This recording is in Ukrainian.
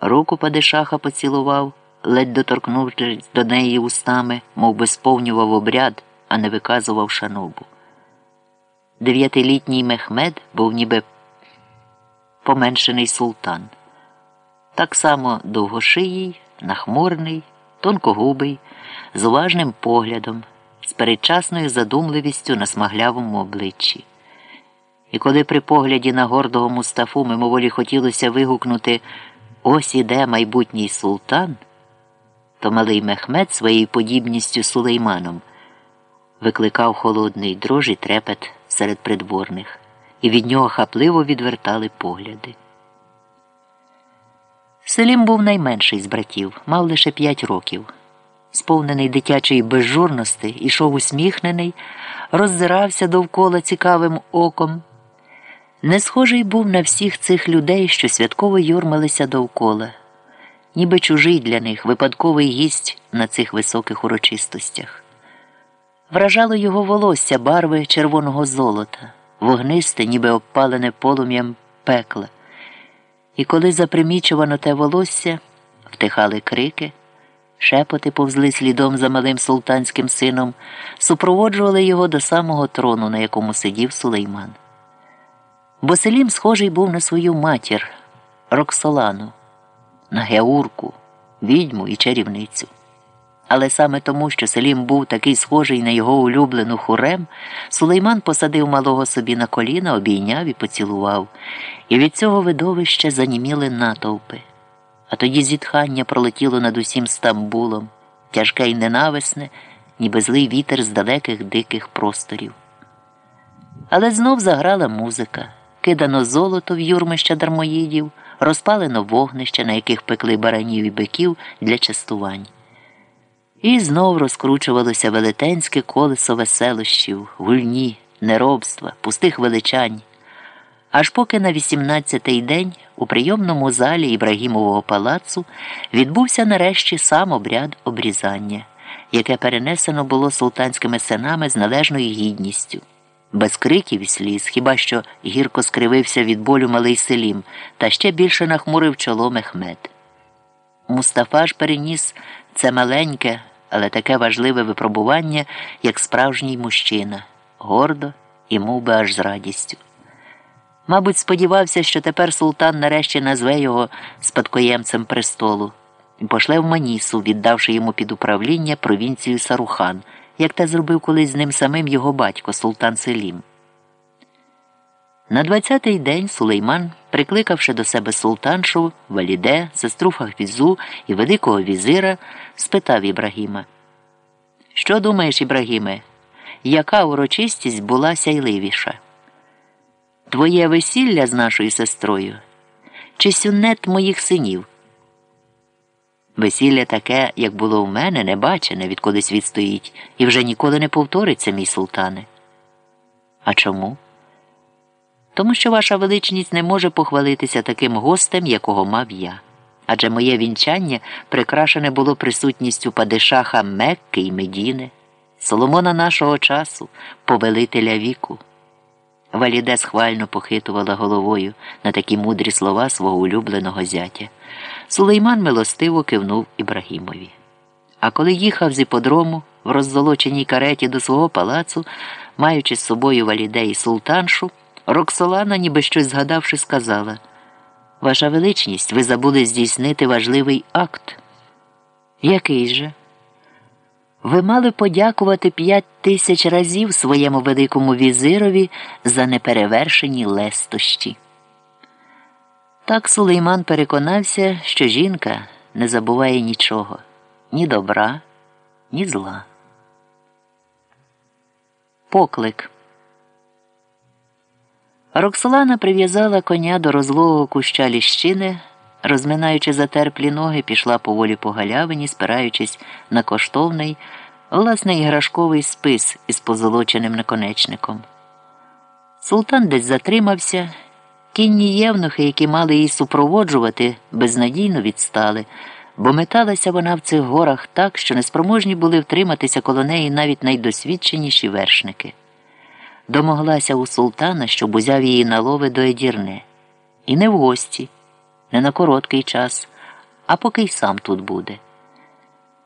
Руку падишаха поцілував, ледь доторкнувшись до неї устами, мов би сповнював обряд, а не виказував шанобу. Дев'ятилітній мехмед був ніби поменшений султан. Так само довгошиїй, нахмурний, тонкогубий, з уважним поглядом, з передчасною задумливістю на смаглявому обличчі. І коли при погляді на гордого Мустафу мимоволі хотілося вигукнути Ось іде майбутній султан, то малий мехмед своєю подібністю сулейманом викликав холодний дрож і трепет серед придворних, і від нього хапливо відвертали погляди. Селім був найменший з братів, мав лише п'ять років. Сповнений дитячої безжурності, ішов усміхнений, роззирався довкола цікавим оком. Не схожий був на всіх цих людей, що святково юрмилися довкола, ніби чужий для них випадковий гість на цих високих урочистостях. Вражало його волосся барви червоного золота, вогнисте, ніби обпалене полум'ям пекла. І коли запримічувано те волосся, втихали крики, шепоти повзли слідом за малим султанським сином, супроводжували його до самого трону, на якому сидів сулейман. Бо Селім схожий був на свою матір Роксолану, на Геурку, відьму і чарівницю. Але саме тому, що Селім був такий схожий на його улюблену хурем, Сулейман посадив малого собі на коліна, обійняв і поцілував, і від цього видовища заніміли натовпи. А тоді зітхання пролетіло над усім Стамбулом, тяжке й ненависне, ніби злий вітер з далеких диких просторів. Але знов заграла музика, кидано золото в юрмища дармоїдів, розпалено вогнища, на яких пекли баранів і биків для частувань. І знов розкручувалося велетенське колесо веселощів, гульні, неробства, пустих величань. Аж поки на 18-й день у прийомному залі Ібрагімового палацу відбувся нарешті сам обряд обрізання, яке перенесено було султанськими синами з належною гідністю. Без криків і сліз, хіба що гірко скривився від болю малий селім, та ще більше нахмурив чоло мехмед. Мустафа ж переніс це маленьке, але таке важливе випробування, як справжній мужчина, гордо і мов би аж з радістю. Мабуть, сподівався, що тепер султан нарешті назве його спадкоємцем престолу і пошле в Манісу, віддавши йому під управління провінцію Сарухан, як те зробив колись з ним самим його батько Султан Селім. На 20-й день Сулейман, прикликавши до себе султаншу, валіде, сестру Фахвізу і великого візира, спитав Ібрагіма. Що думаєш, Ібрагіме, яка урочистість була сяйливіша? Твоє весілля з нашою сестрою чи сюнет моїх синів? Весілля таке, як було в мене, не бачене, відколи світ стоїть, і вже ніколи не повториться, мій султане. А чому? Тому що ваша величність не може похвалитися таким гостем, якого мав я. Адже моє вінчання прикрашене було присутністю падишаха Мекки й Медіни, Соломона нашого часу, повелителя віку. Валіде схвально похитувала головою на такі мудрі слова свого улюбленого зятя. Сулейман милостиво кивнув Ібрагімові. А коли їхав з іподрому в роззолоченій кареті до свого палацу, маючи з собою валіде і султаншу, Роксолана, ніби щось згадавши, сказала Ваша величність, ви забули здійснити важливий акт. Який же? Ви мали подякувати п'ять тисяч разів своєму великому візирові за неперевершені лестощі. Так Сулейман переконався, що жінка не забуває нічого ні добра, ні зла. Поклик. Роксолана прив'язала коня до розлогого куща ліщини, розминаючи затерплі ноги, пішла поволі по галявині, спираючись на коштовний, власне, іграшковий спис із позолоченим наконечником. Султан десь затримався. Кінні євнухи, які мали її супроводжувати, безнадійно відстали, бо металася вона в цих горах так, що неспроможні були втриматися коло неї навіть найдосвідченіші вершники. Домоглася у султана, щоб узяв її на лови до Едірне. І не в гості, не на короткий час, а поки й сам тут буде.